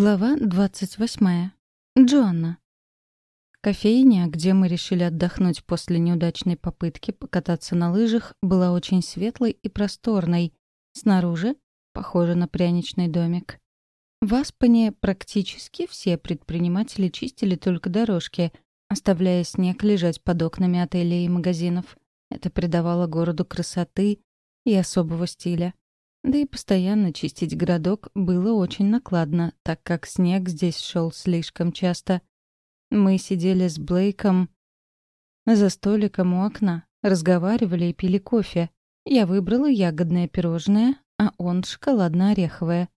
Глава 28. Джоанна. Кофейня, где мы решили отдохнуть после неудачной попытки покататься на лыжах, была очень светлой и просторной. Снаружи — похоже на пряничный домик. В Аспане практически все предприниматели чистили только дорожки, оставляя снег лежать под окнами отелей и магазинов. Это придавало городу красоты и особого стиля. Да и постоянно чистить городок было очень накладно, так как снег здесь шел слишком часто. Мы сидели с Блейком за столиком у окна, разговаривали и пили кофе. Я выбрала ягодное пирожное, а он шоколадно-ореховое.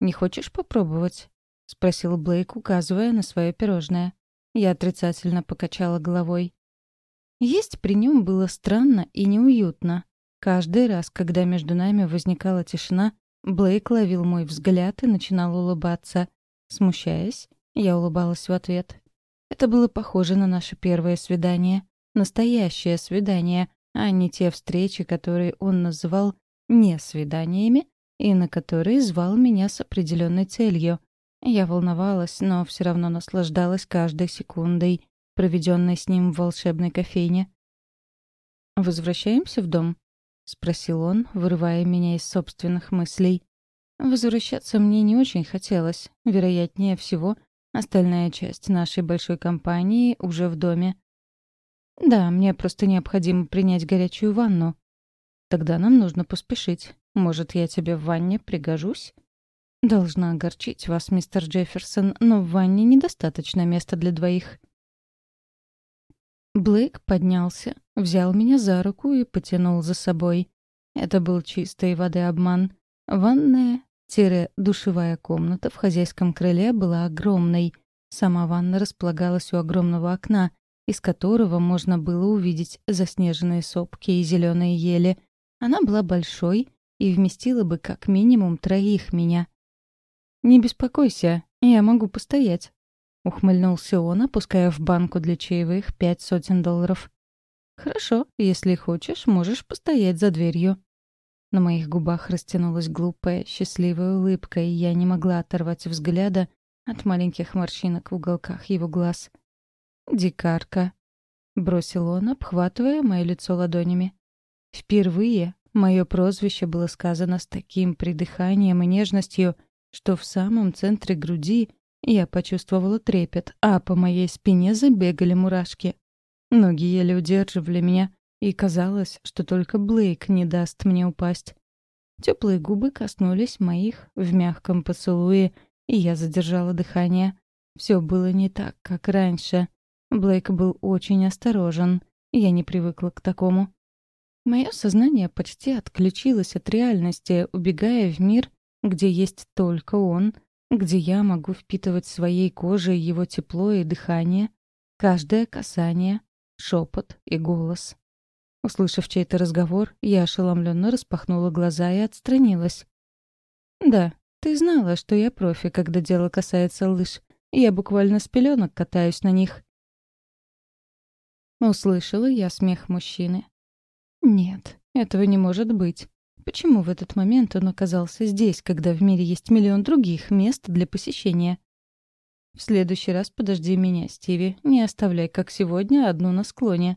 «Не хочешь попробовать?» — спросил Блейк, указывая на свое пирожное. Я отрицательно покачала головой. Есть при нем было странно и неуютно. Каждый раз, когда между нами возникала тишина, Блейк ловил мой взгляд и начинал улыбаться. Смущаясь, я улыбалась в ответ. Это было похоже на наше первое свидание. Настоящее свидание, а не те встречи, которые он называл «не свиданиями», и на которые звал меня с определенной целью. Я волновалась, но все равно наслаждалась каждой секундой, проведенной с ним в волшебной кофейне. «Возвращаемся в дом?» — спросил он, вырывая меня из собственных мыслей. Возвращаться мне не очень хотелось. Вероятнее всего, остальная часть нашей большой компании уже в доме. «Да, мне просто необходимо принять горячую ванну. Тогда нам нужно поспешить. Может, я тебе в ванне пригожусь?» «Должна огорчить вас, мистер Джефферсон, но в ванне недостаточно места для двоих». Блейк поднялся, взял меня за руку и потянул за собой. Это был чистой воды обман. Ванная-душевая комната в хозяйском крыле была огромной. Сама ванна располагалась у огромного окна, из которого можно было увидеть заснеженные сопки и зеленые ели. Она была большой и вместила бы как минимум троих меня. «Не беспокойся, я могу постоять», Ухмыльнулся он, опуская в банку для чаевых пять сотен долларов. «Хорошо, если хочешь, можешь постоять за дверью». На моих губах растянулась глупая, счастливая улыбка, и я не могла оторвать взгляда от маленьких морщинок в уголках его глаз. «Дикарка», — бросил он, обхватывая мое лицо ладонями. Впервые мое прозвище было сказано с таким придыханием и нежностью, что в самом центре груди я почувствовала трепет, а по моей спине забегали мурашки. Ноги еле удерживали меня, и казалось, что только Блейк не даст мне упасть. Теплые губы коснулись моих в мягком поцелуе, и я задержала дыхание. Все было не так, как раньше. Блейк был очень осторожен. Я не привыкла к такому. Мое сознание почти отключилось от реальности, убегая в мир, где есть только он — где я могу впитывать своей кожей его тепло и дыхание, каждое касание, шепот и голос. Услышав чей-то разговор, я ошеломленно распахнула глаза и отстранилась. «Да, ты знала, что я профи, когда дело касается лыж. Я буквально с пеленок катаюсь на них». Услышала я смех мужчины. «Нет, этого не может быть. Почему в этот момент он оказался здесь, когда в мире есть миллион других мест для посещения? В следующий раз подожди меня, Стиви. Не оставляй, как сегодня, одну на склоне.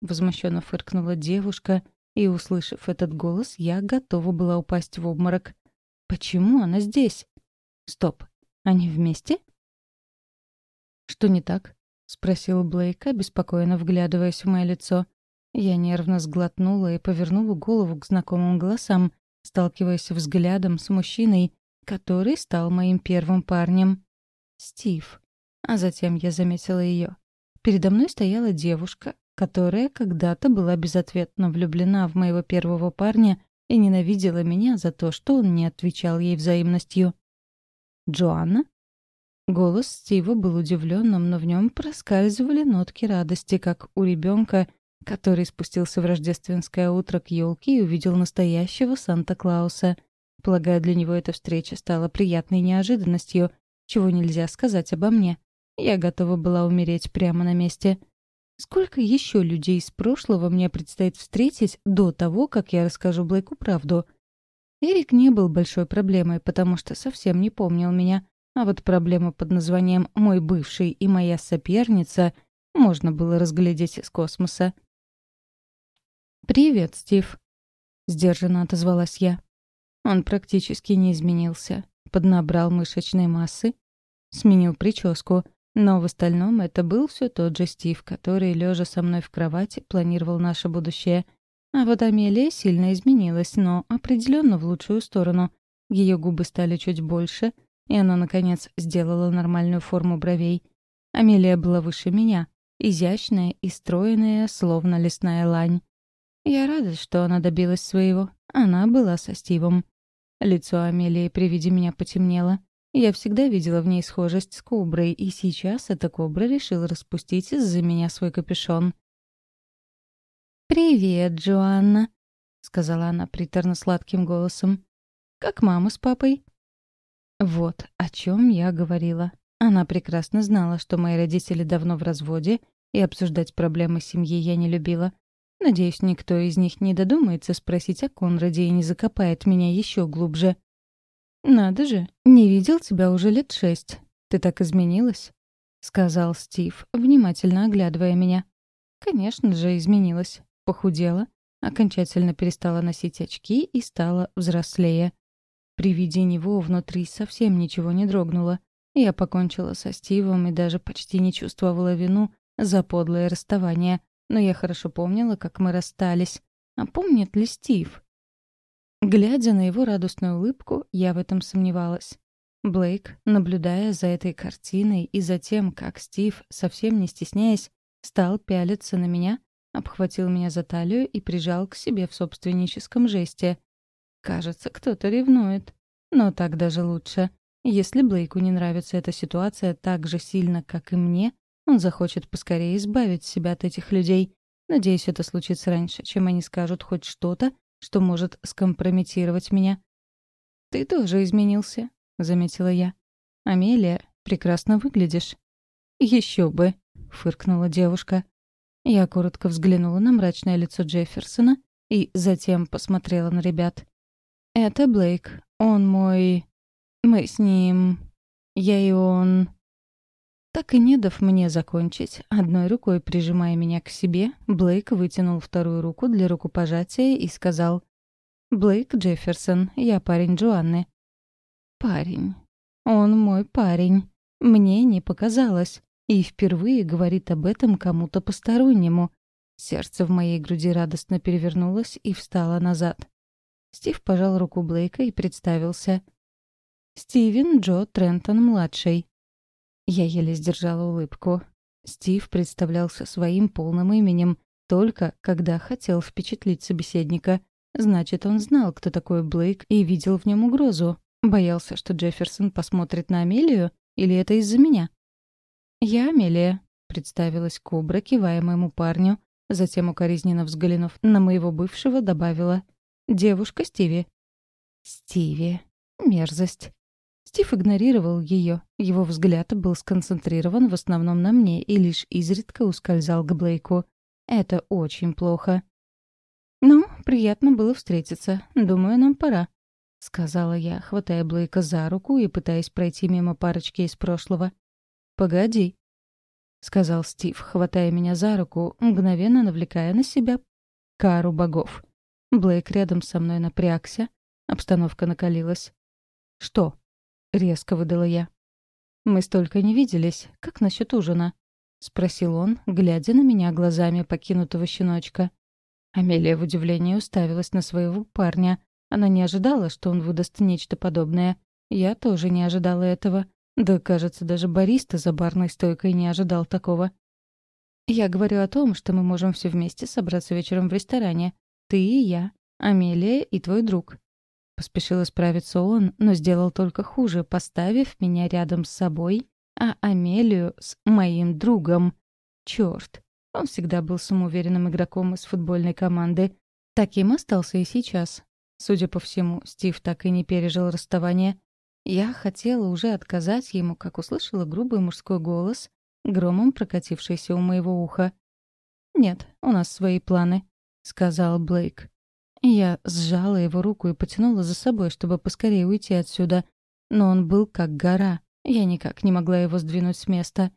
Возмущенно фыркнула девушка, и, услышав этот голос, я готова была упасть в обморок. Почему она здесь? Стоп. Они вместе? Что не так? спросил Блейк, обеспокоенно вглядываясь в мое лицо. Я нервно сглотнула и повернула голову к знакомым голосам, сталкиваясь взглядом с мужчиной, который стал моим первым парнем. Стив. А затем я заметила ее. Передо мной стояла девушка, которая когда-то была безответно влюблена в моего первого парня и ненавидела меня за то, что он не отвечал ей взаимностью. «Джоанна?» Голос Стива был удивленным, но в нем проскальзывали нотки радости, как у ребенка, который спустился в рождественское утро к елке и увидел настоящего Санта-Клауса. Полагаю, для него эта встреча стала приятной неожиданностью, чего нельзя сказать обо мне. Я готова была умереть прямо на месте. Сколько еще людей из прошлого мне предстоит встретить до того, как я расскажу Блейку правду? Эрик не был большой проблемой, потому что совсем не помнил меня, А вот проблему под названием «мой бывший» и «моя соперница» можно было разглядеть из космоса. «Привет, Стив», — сдержанно отозвалась я. Он практически не изменился. Поднабрал мышечной массы, сменил прическу, но в остальном это был все тот же Стив, который, лежа со мной в кровати, планировал наше будущее. А вот Амелия сильно изменилась, но определенно в лучшую сторону. Ее губы стали чуть больше, и она, наконец, сделала нормальную форму бровей. Амелия была выше меня, изящная и стройная, словно лесная лань. Я рада, что она добилась своего. Она была со Стивом. Лицо Амелии при виде меня потемнело. Я всегда видела в ней схожесть с коброй, и сейчас эта кобра решила распустить из-за меня свой капюшон. «Привет, Джоанна», — сказала она приторно-сладким голосом. «Как мама с папой?» Вот о чем я говорила. Она прекрасно знала, что мои родители давно в разводе, и обсуждать проблемы семьи я не любила. Надеюсь, никто из них не додумается спросить о Конраде и не закопает меня еще глубже. «Надо же, не видел тебя уже лет шесть. Ты так изменилась?» — сказал Стив, внимательно оглядывая меня. Конечно же, изменилась. Похудела, окончательно перестала носить очки и стала взрослее. При виде него внутри совсем ничего не дрогнуло. Я покончила со Стивом и даже почти не чувствовала вину за подлое расставание — но я хорошо помнила, как мы расстались. А помнит ли Стив? Глядя на его радостную улыбку, я в этом сомневалась. Блейк, наблюдая за этой картиной и за тем, как Стив, совсем не стесняясь, стал пялиться на меня, обхватил меня за талию и прижал к себе в собственническом жесте. Кажется, кто-то ревнует. Но так даже лучше. Если Блейку не нравится эта ситуация так же сильно, как и мне, он захочет поскорее избавить себя от этих людей. Надеюсь, это случится раньше, чем они скажут хоть что-то, что может скомпрометировать меня. «Ты тоже изменился», — заметила я. «Амелия, прекрасно выглядишь». «Еще бы», — фыркнула девушка. Я коротко взглянула на мрачное лицо Джефферсона и затем посмотрела на ребят. «Это Блейк. Он мой... Мы с ним... Я и он...» Так и не дав мне закончить, одной рукой прижимая меня к себе, Блейк вытянул вторую руку для рукопожатия и сказал «Блейк Джефферсон, я парень Джоанны». «Парень. Он мой парень. Мне не показалось. И впервые говорит об этом кому-то постороннему». Сердце в моей груди радостно перевернулось и встало назад. Стив пожал руку Блейка и представился. «Стивен Джо Трентон-младший». Я еле сдержала улыбку. Стив представлялся своим полным именем, только когда хотел впечатлить собеседника. Значит, он знал, кто такой Блейк, и видел в нем угрозу. Боялся, что Джефферсон посмотрит на Амелию, или это из-за меня? «Я Амелия», — представилась Кобра, кивая моему парню, затем укоризненно взглянув на моего бывшего, добавила «Девушка Стиви». «Стиви. Мерзость. Стив игнорировал ее. Его взгляд был сконцентрирован в основном на мне и лишь изредка ускользал к Блейку. Это очень плохо. «Ну, приятно было встретиться. Думаю, нам пора», — сказала я, хватая Блейка за руку и пытаясь пройти мимо парочки из прошлого. «Погоди», — сказал Стив, хватая меня за руку, мгновенно навлекая на себя кару богов. Блейк рядом со мной напрягся. Обстановка накалилась. «Что?» — резко выдала я. «Мы столько не виделись. Как насчет ужина?» — спросил он, глядя на меня глазами покинутого щеночка. Амелия в удивлении уставилась на своего парня. Она не ожидала, что он выдаст нечто подобное. Я тоже не ожидала этого. Да, кажется, даже бариста за барной стойкой не ожидал такого. Я говорю о том, что мы можем все вместе собраться вечером в ресторане. Ты и я, Амелия и твой друг. Поспешил исправиться он, но сделал только хуже, поставив меня рядом с собой, а Амелию с моим другом. Чёрт, он всегда был самоуверенным игроком из футбольной команды. Таким остался и сейчас. Судя по всему, Стив так и не пережил расставание. Я хотела уже отказать ему, как услышала грубый мужской голос, громом прокатившийся у моего уха. «Нет, у нас свои планы», — сказал Блейк. Я сжала его руку и потянула за собой, чтобы поскорее уйти отсюда. Но он был как гора. Я никак не могла его сдвинуть с места.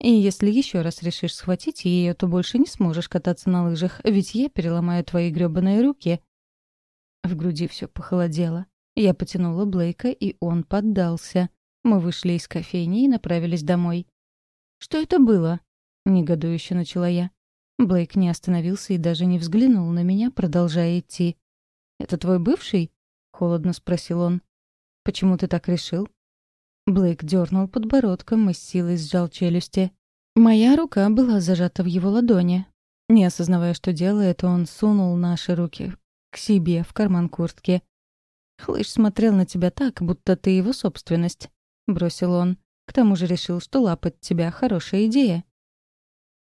И если еще раз решишь схватить ее, то больше не сможешь кататься на лыжах, ведь я переломаю твои грёбаные руки. В груди все похолодело. Я потянула Блейка, и он поддался. Мы вышли из кофейни и направились домой. «Что это было?» — негодующе начала я. Блейк не остановился и даже не взглянул на меня, продолжая идти. «Это твой бывший?» — холодно спросил он. «Почему ты так решил?» Блейк дернул подбородком и с силой сжал челюсти. Моя рука была зажата в его ладони. Не осознавая, что делает, он сунул наши руки к себе в карман куртки. «Хлыш смотрел на тебя так, будто ты его собственность», — бросил он. «К тому же решил, что лапать тебя — хорошая идея».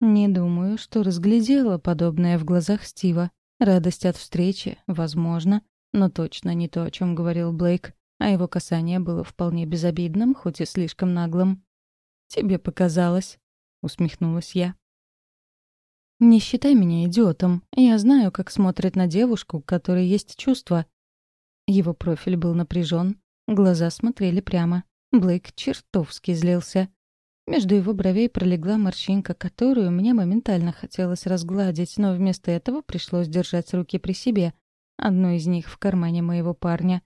Не думаю, что разглядела подобное в глазах Стива. Радость от встречи, возможно, но точно не то, о чем говорил Блейк, а его касание было вполне безобидным, хоть и слишком наглым. «Тебе показалось», — усмехнулась я. «Не считай меня идиотом. Я знаю, как смотрит на девушку, у которой есть чувства». Его профиль был напряжен, глаза смотрели прямо. Блейк чертовски злился. Между его бровей пролегла морщинка, которую мне моментально хотелось разгладить, но вместо этого пришлось держать руки при себе. Одну из них в кармане моего парня.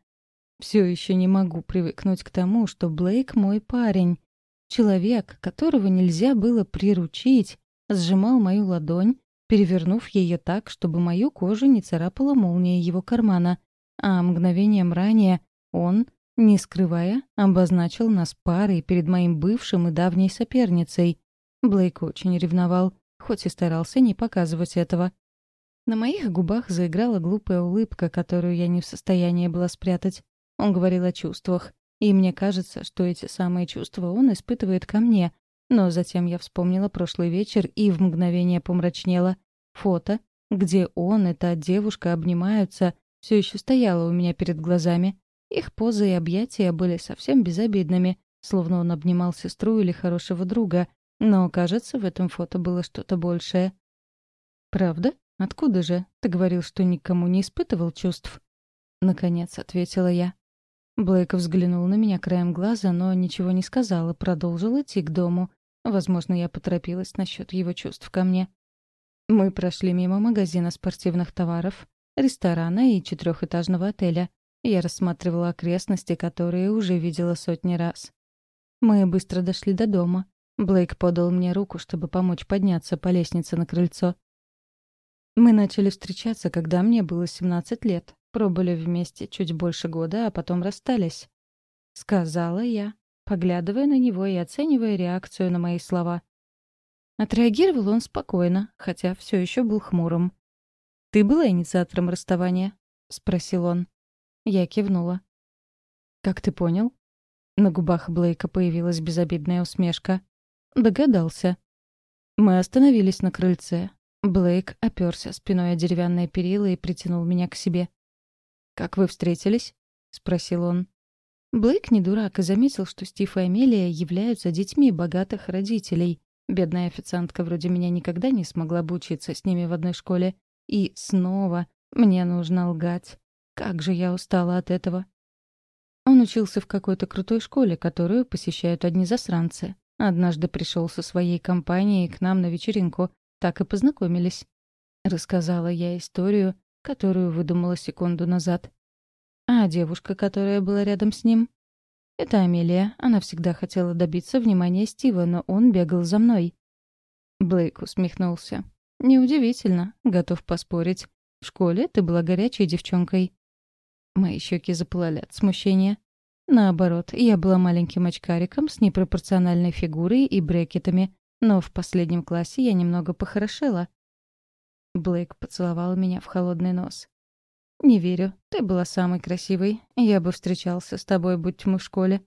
Все еще не могу привыкнуть к тому, что Блейк мой парень. Человек, которого нельзя было приручить, сжимал мою ладонь, перевернув ее так, чтобы мою кожу не царапала молния его кармана, а мгновением ранее он не скрывая, обозначил нас парой перед моим бывшим и давней соперницей. Блейк очень ревновал, хоть и старался не показывать этого. На моих губах заиграла глупая улыбка, которую я не в состоянии была спрятать. Он говорил о чувствах, и мне кажется, что эти самые чувства он испытывает ко мне. Но затем я вспомнила прошлый вечер и в мгновение помрачнела. Фото, где он и та девушка обнимаются, все еще стояло у меня перед глазами. Их позы и объятия были совсем безобидными, словно он обнимал сестру или хорошего друга, но, кажется, в этом фото было что-то большее. «Правда? Откуда же? Ты говорил, что никому не испытывал чувств?» Наконец ответила я. Блейк взглянул на меня краем глаза, но ничего не сказал и продолжил идти к дому. Возможно, я поторопилась насчет его чувств ко мне. Мы прошли мимо магазина спортивных товаров, ресторана и четырехэтажного отеля. Я рассматривала окрестности, которые уже видела сотни раз. Мы быстро дошли до дома. Блейк подал мне руку, чтобы помочь подняться по лестнице на крыльцо. Мы начали встречаться, когда мне было 17 лет. Пробыли вместе чуть больше года, а потом расстались. Сказала я, поглядывая на него и оценивая реакцию на мои слова. Отреагировал он спокойно, хотя все еще был хмурым. «Ты была инициатором расставания?» — спросил он. Я кивнула. «Как ты понял?» На губах Блейка появилась безобидная усмешка. Догадался. Мы остановились на крыльце. Блейк оперся спиной о деревянное перила и притянул меня к себе. «Как вы встретились?» — спросил он. Блейк не дурак и заметил, что Стив и Амелия являются детьми богатых родителей. Бедная официантка вроде меня никогда не смогла бы учиться с ними в одной школе. И снова мне нужно лгать. Как же я устала от этого. Он учился в какой-то крутой школе, которую посещают одни засранцы. Однажды пришел со своей компанией к нам на вечеринку. Так и познакомились. Рассказала я историю, которую выдумала секунду назад. А девушка, которая была рядом с ним? Это Амелия. Она всегда хотела добиться внимания Стива, но он бегал за мной. Блейк усмехнулся. «Неудивительно. Готов поспорить. В школе ты была горячей девчонкой. Мои щеки запылали от смущения. Наоборот, я была маленьким очкариком с непропорциональной фигурой и брекетами, но в последнем классе я немного похорошела. Блейк поцеловал меня в холодный нос. «Не верю. Ты была самой красивой. Я бы встречался с тобой, будь мы в школе».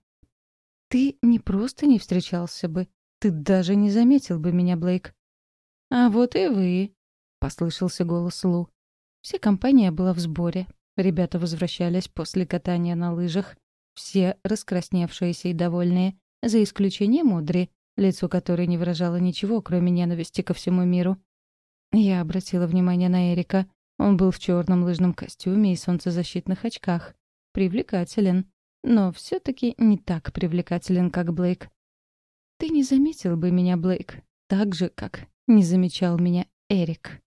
«Ты не просто не встречался бы. Ты даже не заметил бы меня, Блейк». «А вот и вы», — послышался голос Лу. Вся компания была в сборе. Ребята возвращались после катания на лыжах, все раскрасневшиеся и довольные, за исключением Мудри, лицо которой не выражало ничего, кроме ненависти ко всему миру. Я обратила внимание на Эрика. Он был в черном лыжном костюме и солнцезащитных очках. Привлекателен. но все таки не так привлекателен, как Блейк. Ты не заметил бы меня, Блейк, так же, как не замечал меня Эрик.